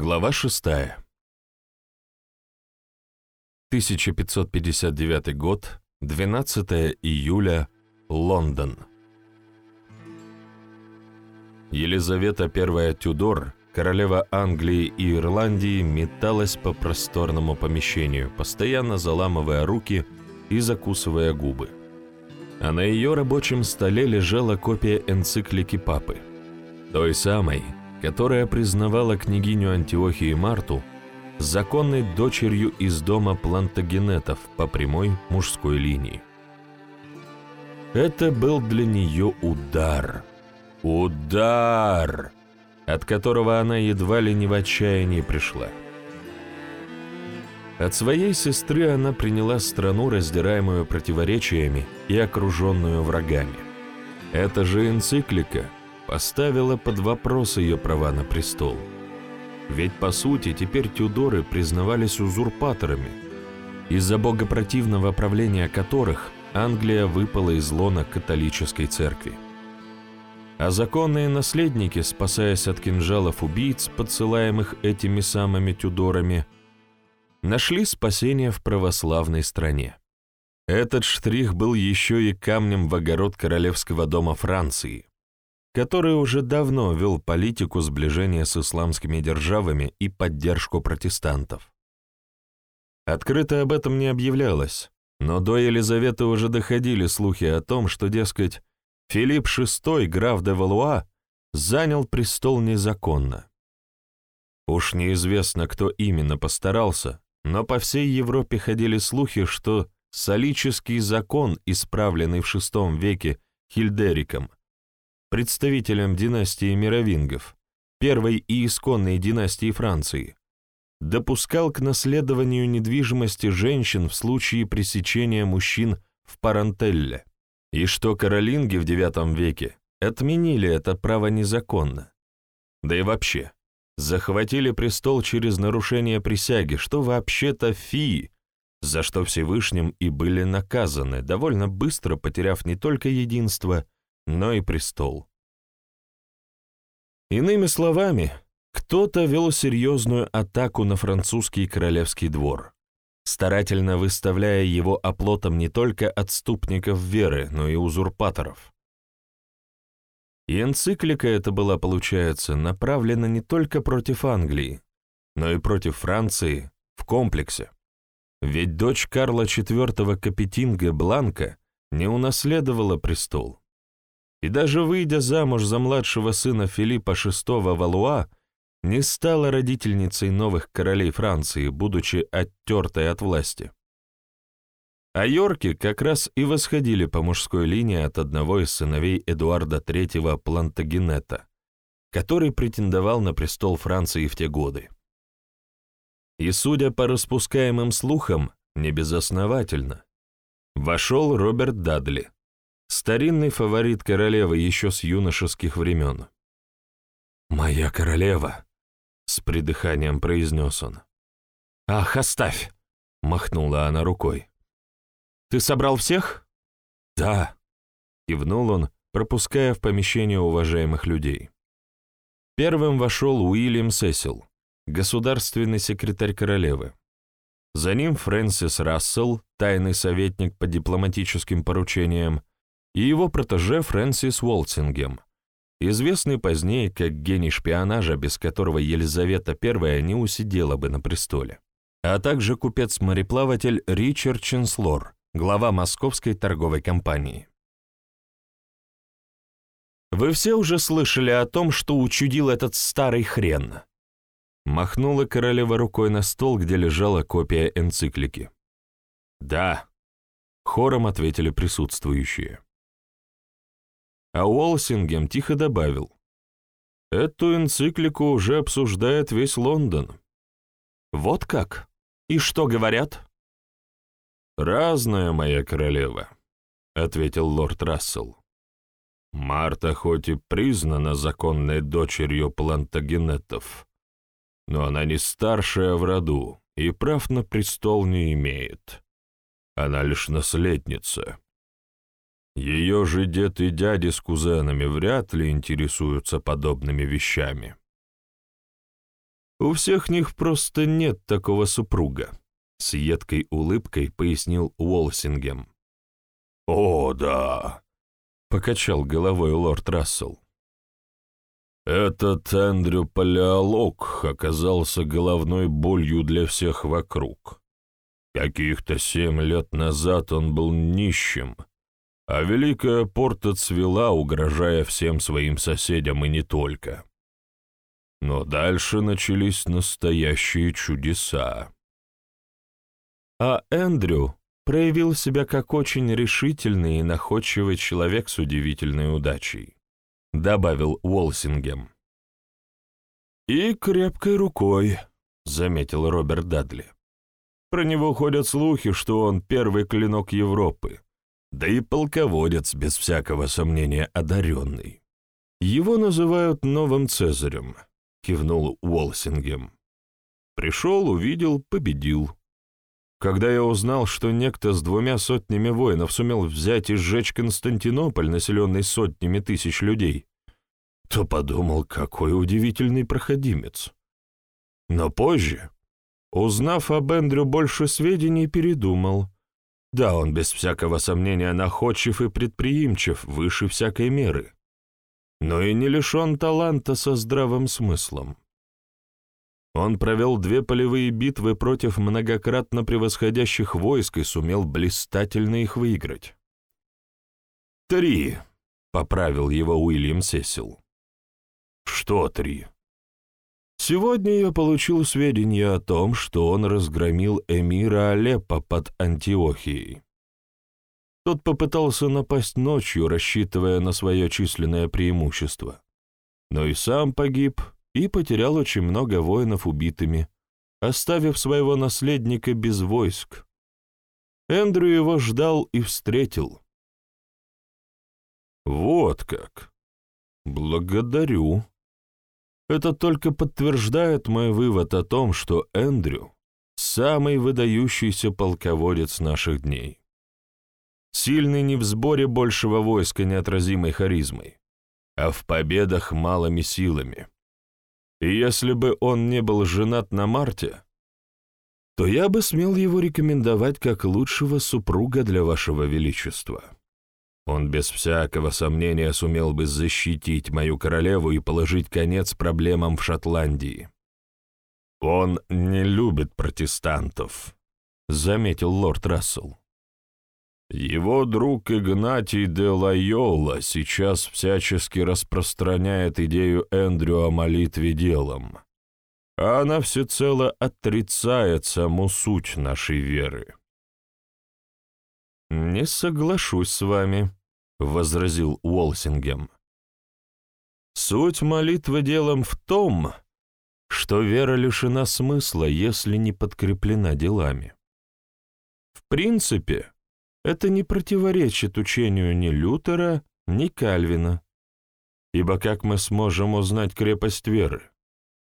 Глава 6. 1559 год, 12 июля, Лондон. Елизавета I Тюдор, королева Англии и Ирландии, металась по просторному помещению, постоянно заламывая руки и закусывая губы. А на ее рабочем столе лежала копия энциклики папы, той самой, которая признавала княгиню Антиохии Марту законной дочерью из дома плантагенетов по прямой мужской линии. Это был для нее удар. Удар! От которого она едва ли не в отчаянии пришла. От своей сестры она приняла страну, раздираемую противоречиями и окруженную врагами. Это же энциклика — поставила под вопрос ее права на престол. Ведь, по сути, теперь Тюдоры признавались узурпаторами, из-за богопротивного правления которых Англия выпала из лона католической церкви. А законные наследники, спасаясь от кинжалов убийц, подсылаемых этими самыми Тюдорами, нашли спасение в православной стране. Этот штрих был еще и камнем в огород королевского дома Франции, который уже давно вел политику сближения с исламскими державами и поддержку протестантов. Открыто об этом не объявлялось, но до Елизаветы уже доходили слухи о том, что, дескать, Филипп VI, граф де Валуа, занял престол незаконно. Уж неизвестно, кто именно постарался, но по всей Европе ходили слухи, что солический закон, исправленный в VI веке Хильдериком, представителем династии Мировингов, первой и исконной династии Франции, допускал к наследованию недвижимости женщин в случае пресечения мужчин в Парантелле, и что каролинги в IX веке отменили это право незаконно. Да и вообще, захватили престол через нарушение присяги, что вообще-то фии, за что Всевышним и были наказаны, довольно быстро потеряв не только единство, но и престол. Иными словами, кто-то вел серьезную атаку на французский королевский двор, старательно выставляя его оплотом не только отступников веры, но и узурпаторов. И энциклика эта была, получается, направлена не только против Англии, но и против Франции в комплексе. Ведь дочь Карла IV Капетинга Бланка не унаследовала престол и даже выйдя замуж за младшего сына Филиппа VI Валуа, не стала родительницей новых королей Франции, будучи оттертой от власти. А Йорки как раз и восходили по мужской линии от одного из сыновей Эдуарда III Плантагенета, который претендовал на престол Франции в те годы. И, судя по распускаемым слухам, небезосновательно, вошел Роберт Дадли, Старинный фаворит королевы еще с юношеских времен. «Моя королева!» — с придыханием произнес он. «Ах, оставь!» — махнула она рукой. «Ты собрал всех?» «Да», — кивнул он, пропуская в помещение уважаемых людей. Первым вошел Уильям Сесил, государственный секретарь королевы. За ним Фрэнсис Рассел, тайный советник по дипломатическим поручениям, и его протеже Фрэнсис Уолтингем, известный позднее как гений шпионажа, без которого Елизавета I не усидела бы на престоле, а также купец-мореплаватель Ричард Ченслор, глава Московской торговой компании. «Вы все уже слышали о том, что учудил этот старый хрен?» Махнула королева рукой на стол, где лежала копия энциклики. «Да», — хором ответили присутствующие. А Уолсингем тихо добавил, «Эту энциклику уже обсуждает весь Лондон». «Вот как? И что говорят?» «Разная моя королева», — ответил лорд Рассел. «Марта хоть и признана законной дочерью плантагенетов, но она не старшая в роду и прав на престол не имеет. Она лишь наследница. Ее же дед и дяди с кузенами вряд ли интересуются подобными вещами. У всех них просто нет такого супруга», — с едкой улыбкой пояснил Уолсингем. «О, да», — покачал головой лорд Рассел. Этот Эндрю Палеолог оказался головной болью для всех вокруг. Каких-то семь лет назад он был нищим, а Великая Порта цвела, угрожая всем своим соседям и не только. Но дальше начались настоящие чудеса. А Эндрю проявил себя как очень решительный и находчивый человек с удивительной удачей. — добавил Уолсингем. «И крепкой рукой», — заметил Роберт Дадли. «Про него ходят слухи, что он первый клинок Европы, да и полководец, без всякого сомнения, одаренный. Его называют новым Цезарем», — кивнул Уолсингем. «Пришел, увидел, победил. Когда я узнал, что некто с двумя сотнями воинов сумел взять и сжечь Константинополь, населенный сотнями тысяч людей, то подумал, какой удивительный проходимец. Но позже, узнав об Эндрю больше сведений, передумал. Да, он без всякого сомнения находчив и предприимчив, выше всякой меры, но и не лишен таланта со здравым смыслом. Он провел две полевые битвы против многократно превосходящих войск и сумел блистательно их выиграть. «Три», — поправил его Уильям Сесил. «Что три?» Сегодня я получил сведения о том, что он разгромил эмира Алеппо под Антиохией. Тот попытался напасть ночью, рассчитывая на свое численное преимущество, но и сам погиб, и потерял очень много воинов убитыми, оставив своего наследника без войск. Эндрю его ждал и встретил. «Вот как! Благодарю!» Это только подтверждает мой вывод о том, что Эндрю — самый выдающийся полководец наших дней. Сильный не в сборе большего войска неотразимой харизмой, а в победах малыми силами. И если бы он не был женат на Марте, то я бы смел его рекомендовать как лучшего супруга для вашего величества. Он без всякого сомнения сумел бы защитить мою королеву и положить конец проблемам в Шотландии. Он не любит протестантов, — заметил лорд Рассел. Его друг Игнатий де Лайола сейчас всячески распространяет идею Эндрю о молитве делом, а она всецело отрицает саму суть нашей веры. «Не соглашусь с вами», — возразил Уолсингем. «Суть молитвы делом в том, что вера лишена смысла, если не подкреплена делами. В принципе, это не противоречит учению ни Лютера, ни Кальвина. Ибо как мы сможем узнать крепость веры?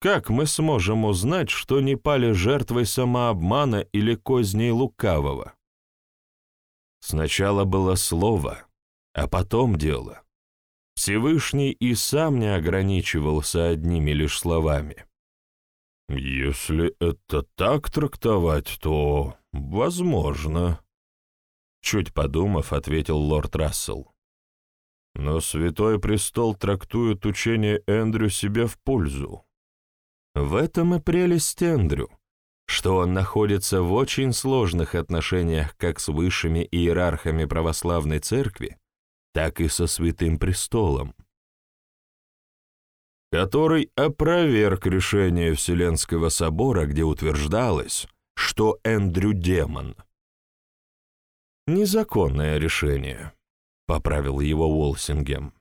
Как мы сможем узнать, что не пали жертвой самообмана или козней лукавого? Сначала было слово, а потом дело. Всевышний и сам не ограничивался одними лишь словами. «Если это так трактовать, то возможно», Чуть подумав, ответил лорд Рассел. Но Святой Престол трактует учение Эндрю себе в пользу. В этом и прелесть Эндрю, что он находится в очень сложных отношениях как с высшими иерархами православной церкви, так и со Святым Престолом, который опроверг решение Вселенского собора, где утверждалось, что Эндрю — демон — «Незаконное решение», — поправил его Уолсингем,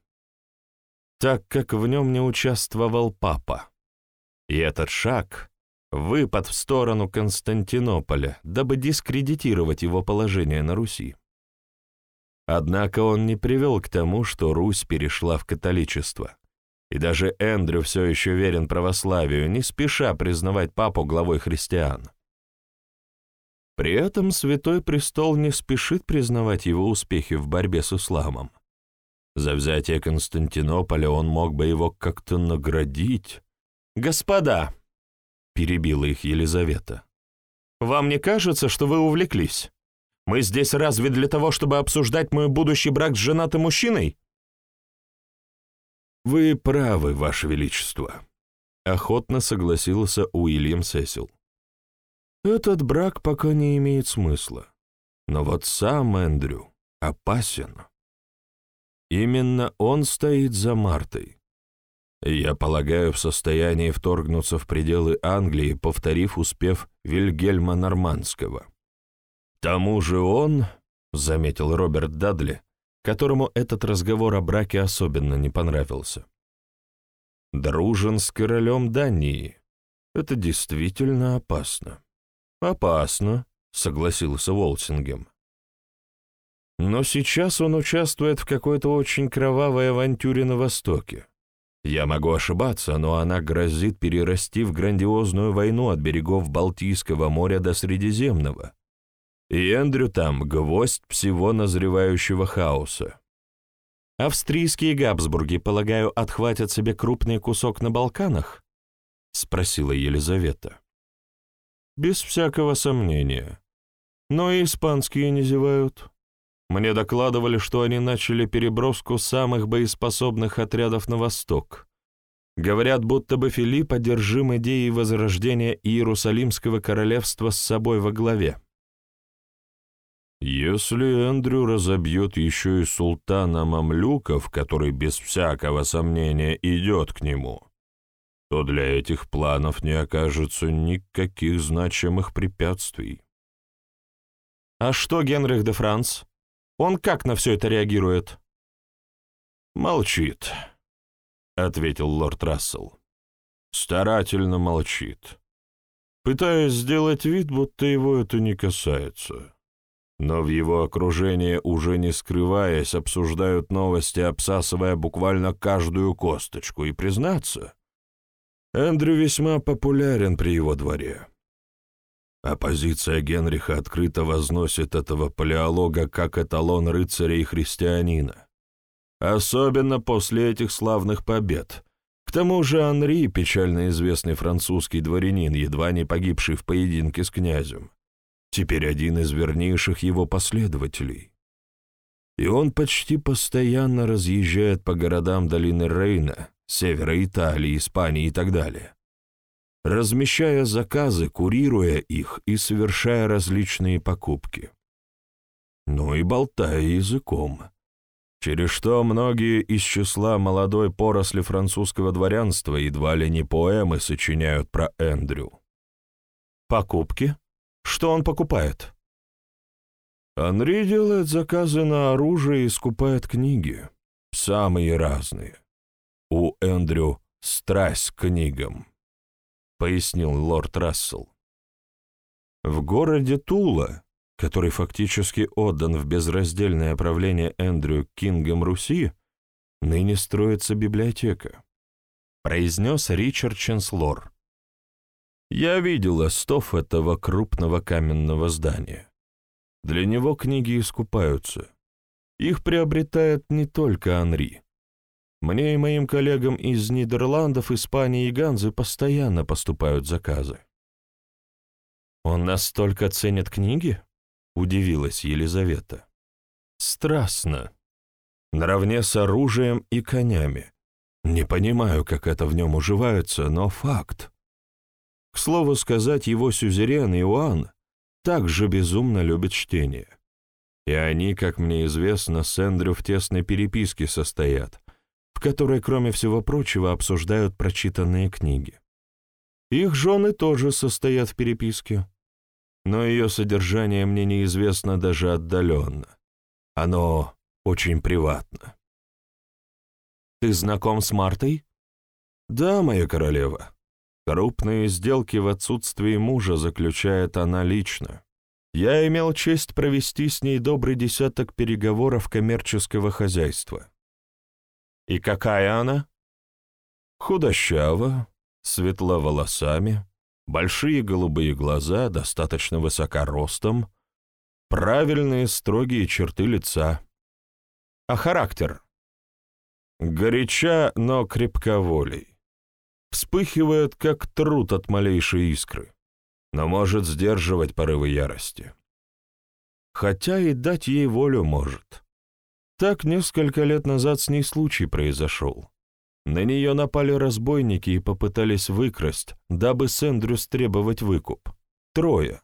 так как в нем не участвовал папа. И этот шаг — выпад в сторону Константинополя, дабы дискредитировать его положение на Руси. Однако он не привел к тому, что Русь перешла в католичество. И даже Эндрю все еще верен православию, не спеша признавать папу главой христиан. При этом Святой Престол не спешит признавать его успехи в борьбе с исламом. За взятие Константинополя он мог бы его как-то наградить. «Господа!» — перебила их Елизавета. «Вам не кажется, что вы увлеклись? Мы здесь разве для того, чтобы обсуждать мой будущий брак с женатым мужчиной?» «Вы правы, Ваше Величество», — охотно согласился Уильям Сесил. «Этот брак пока не имеет смысла. Но вот сам Эндрю опасен. Именно он стоит за Мартой. Я полагаю, в состоянии вторгнуться в пределы Англии, повторив успев Вильгельма Нормандского. Тому же он, — заметил Роберт Дадли, которому этот разговор о браке особенно не понравился, — дружен с королем Дании. Это действительно опасно. Опасно, — согласился Волсингем. Но сейчас он участвует в какой-то очень кровавой авантюре на Востоке. Я могу ошибаться, но она грозит перерасти в грандиозную войну от берегов Балтийского моря до Средиземного. И Эндрю там — гвоздь всего назревающего хаоса. «Австрийские Габсбурги, полагаю, отхватят себе крупный кусок на Балканах?» — спросила Елизавета. «Без всякого сомнения. Но и испанские не зевают. Мне докладывали, что они начали переброску самых боеспособных отрядов на восток. Говорят, будто бы Филипп одержим идеей возрождения Иерусалимского королевства с собой во главе. Если Эндрю разобьет еще и султана Мамлюков, который без всякого сомнения идет к нему, то для этих планов не окажется никаких значимых препятствий. А что Генрих де Франс? Он как на все это реагирует?» «Молчит», — ответил лорд Рассел. «Старательно молчит, пытаясь сделать вид, будто его это не касается. Но в его окружении, уже не скрываясь, обсуждают новости, обсасывая буквально каждую косточку, и, признаться, Эндрю весьма популярен при его дворе. Оппозиция Генриха открыто возносит этого палеолога как эталон рыцаря и христианина. Особенно после этих славных побед. К тому же Анри, печально известный французский дворянин, едва не погибший в поединке с князем, теперь один из вернейших его последователей. И он почти постоянно разъезжает по городам долины Рейна, севера Италии, Испании и так далее размещая заказы, курируя их и совершая различные покупки. Ну и болтая языком, через что многие из числа молодой поросли французского дворянства едва ли не поэмы сочиняют про Эндрю. Покупки? Что он покупает? Анри делает заказы на оружие и скупает книги, самые разные. У Эндрю страсть к книгам пояснил лорд Рассел. В городе Тула, который фактически отдан в безраздельное правление Эндрю Кингом Руси, ныне строится библиотека, произнес Ричард Ченслор. Я видел остов этого крупного каменного здания. Для него книги искупаются. Их приобретает не только Анри. Мне и моим коллегам из Нидерландов, Испании и Ганзы постоянно поступают заказы. «Он настолько ценит книги?» — удивилась Елизавета. «Страстно. Наравне с оружием и конями. Не понимаю, как это в нем уживается, но факт. К слову сказать, его сюзерен Иоанн также безумно любит чтение. И они, как мне известно, с Эндрю в тесной переписке состоят, в которой, кроме всего прочего, обсуждают прочитанные книги. Их жены тоже состоят в переписке, но ее содержание мне неизвестно даже отдаленно. Оно очень приватно. «Ты знаком с Мартой?» «Да, моя королева. Крупные сделки в отсутствии мужа заключает она лично. Я имел честь провести с ней добрый десяток переговоров коммерческого хозяйства. И какая она? Худощава, светла волосами, большие голубые глаза, достаточно высока ростом, правильные строгие черты лица. А характер? Горяча, но крепковолей. Вспыхивает, как труд от малейшей искры, но может сдерживать порывы ярости. Хотя и дать ей волю может. Так несколько лет назад с ней случай произошел. На нее напали разбойники и попытались выкрасть, дабы с Эндрюс требовать выкуп. Трое.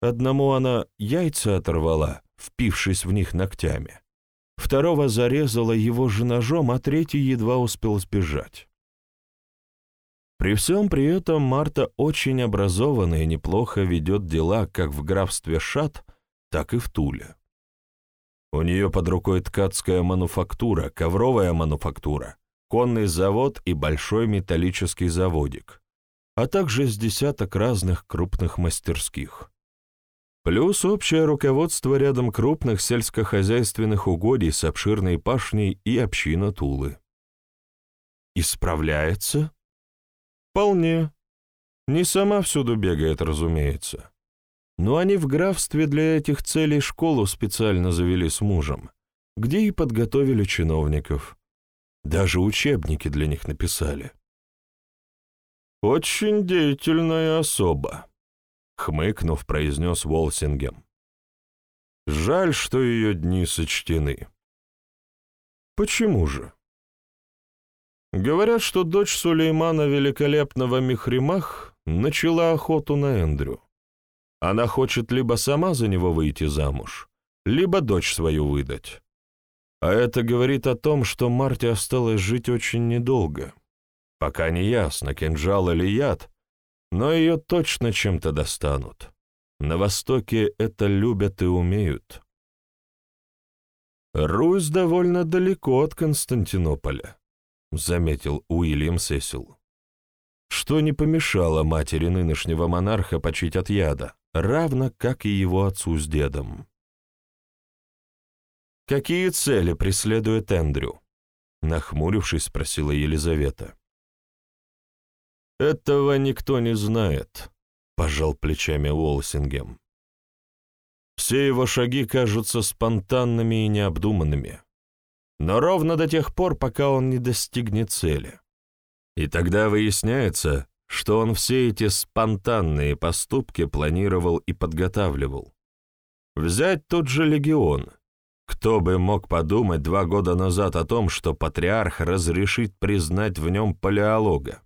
Одному она яйца оторвала, впившись в них ногтями. Второго зарезала его же ножом, а третий едва успел сбежать. При всем при этом Марта очень образована и неплохо ведет дела как в графстве Шат, так и в Туле. У нее под рукой ткацкая мануфактура, ковровая мануфактура, конный завод и большой металлический заводик, а также с десяток разных крупных мастерских. Плюс общее руководство рядом крупных сельскохозяйственных угодий с обширной пашней и община Тулы. Исправляется? Вполне. Не сама всюду бегает, разумеется. Но они в графстве для этих целей школу специально завели с мужем, где и подготовили чиновников. Даже учебники для них написали. «Очень деятельная особа», — хмыкнув, произнес Волсингем. «Жаль, что ее дни сочтены». «Почему же?» Говорят, что дочь Сулеймана Великолепного Михримах начала охоту на Эндрю. Она хочет либо сама за него выйти замуж, либо дочь свою выдать. А это говорит о том, что Марте осталось жить очень недолго. Пока не ясно, кинжал или яд, но ее точно чем-то достанут. На Востоке это любят и умеют. «Русь довольно далеко от Константинополя», — заметил Уильям Сесил. Что не помешало матери нынешнего монарха почить от яда, равно как и его отцу с дедом. «Какие цели преследует Эндрю?» Нахмурившись, спросила Елизавета. «Этого никто не знает», — пожал плечами Уолсингем. «Все его шаги кажутся спонтанными и необдуманными, но ровно до тех пор, пока он не достигнет цели. И тогда выясняется, что он все эти спонтанные поступки планировал и подготавливал. Взять тот же легион — кто бы мог подумать два года назад о том, что патриарх разрешит признать в нем палеолога?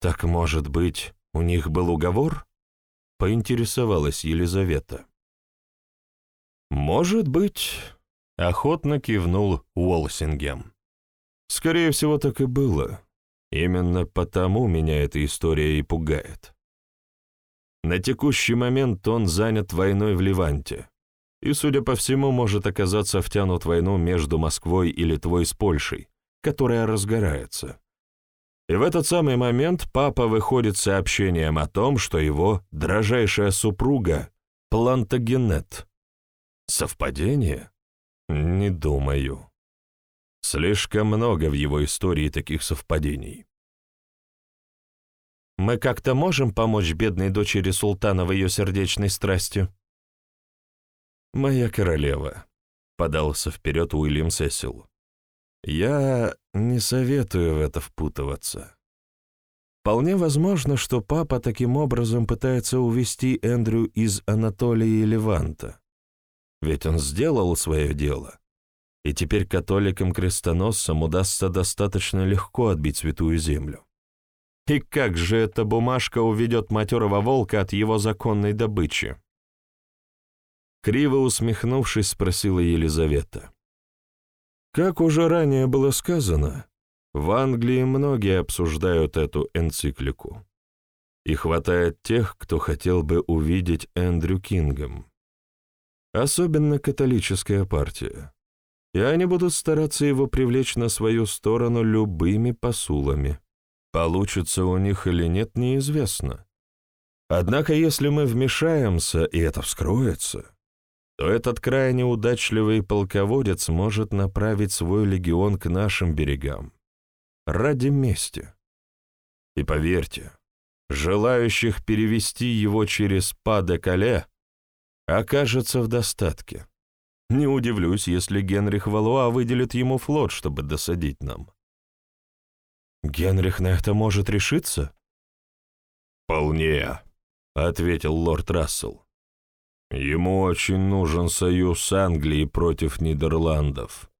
«Так, может быть, у них был уговор?» — поинтересовалась Елизавета. «Может быть», — охотно кивнул Уолсингем. «Скорее всего, так и было. Именно потому меня эта история и пугает. На текущий момент он занят войной в Ливанте и, судя по всему, может оказаться втянут в войну между Москвой и Литвой с Польшей, которая разгорается. И в этот самый момент папа выходит сообщением о том, что его дрожайшая супруга — Плантагенет. Совпадение? Не думаю. Слишком много в его истории таких совпадений. «Мы как-то можем помочь бедной дочери султана в ее сердечной страсти?» «Моя королева», — подался вперед Уильям Сесил. «Я не советую в это впутываться. Вполне возможно, что папа таким образом пытается увести Эндрю из Анатолии и Леванта. Ведь он сделал свое дело, и теперь католикам-крестоносцам удастся достаточно легко отбить Святую Землю. И как же эта бумажка уведет матерого волка от его законной добычи? Криво усмехнувшись, спросила Елизавета. Как уже ранее было сказано, в Англии многие обсуждают эту энциклику. И хватает тех, кто хотел бы увидеть Эндрю Кингом. Особенно католическая партия. И они будут стараться его привлечь на свою сторону любыми посулами. Получится у них или нет, неизвестно. Однако если мы вмешаемся, и это вскроется, то этот крайне удачливый полководец может направить свой легион к нашим берегам. Ради мести. И поверьте, желающих перевести его через Па-де-Кале окажется в достатке. Не удивлюсь, если Генрих Валуа выделит ему флот, чтобы досадить нам. Генрих на это может решиться? «Вполне», — ответил лорд Рассел. «Ему очень нужен союз с Англией против Нидерландов.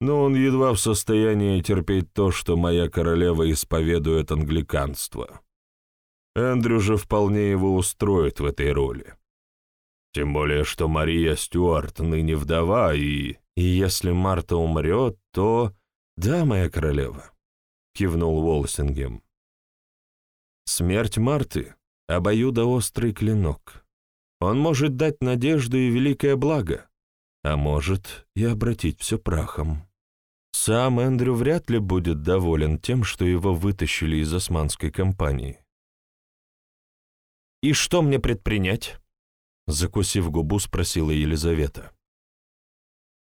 Но он едва в состоянии терпеть то, что моя королева исповедует англиканство. Эндрю же вполне его устроит в этой роли. Тем более, что Мария Стюарт ныне вдова, и... И если Марта умрет, то... Да, моя королева, — кивнул Волсингем. Смерть Марты — обоюдоострый клинок. Он может дать надежду и великое благо, а может и обратить все прахом. Сам Эндрю вряд ли будет доволен тем, что его вытащили из османской компании. «И что мне предпринять?» Закусив губу, спросила Елизавета.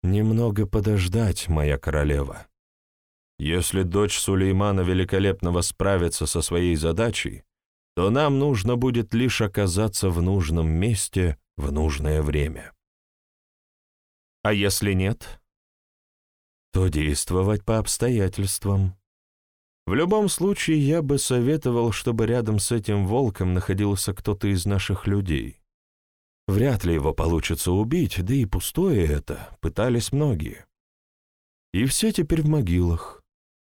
«Немного подождать, моя королева. Если дочь Сулеймана Великолепного справится со своей задачей, то нам нужно будет лишь оказаться в нужном месте в нужное время. А если нет, то действовать по обстоятельствам. В любом случае, я бы советовал, чтобы рядом с этим волком находился кто-то из наших людей. Вряд ли его получится убить, да и пустое это, пытались многие. И все теперь в могилах.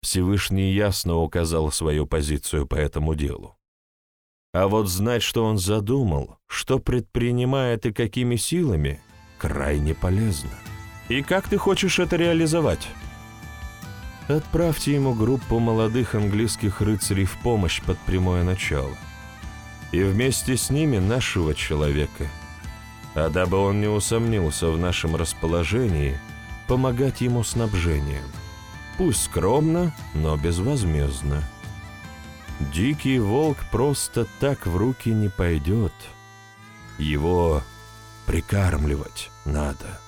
Всевышний ясно указал свою позицию по этому делу. А вот знать, что он задумал, что предпринимает и какими силами, крайне полезно. И как ты хочешь это реализовать? Отправьте ему группу молодых английских рыцарей в помощь под прямое начало. И вместе с ними нашего человека. А дабы он не усомнился в нашем расположении, помогать ему снабжением. Пусть скромно, но безвозмездно. Дикий волк просто так в руки не пойдет. Его прикармливать надо.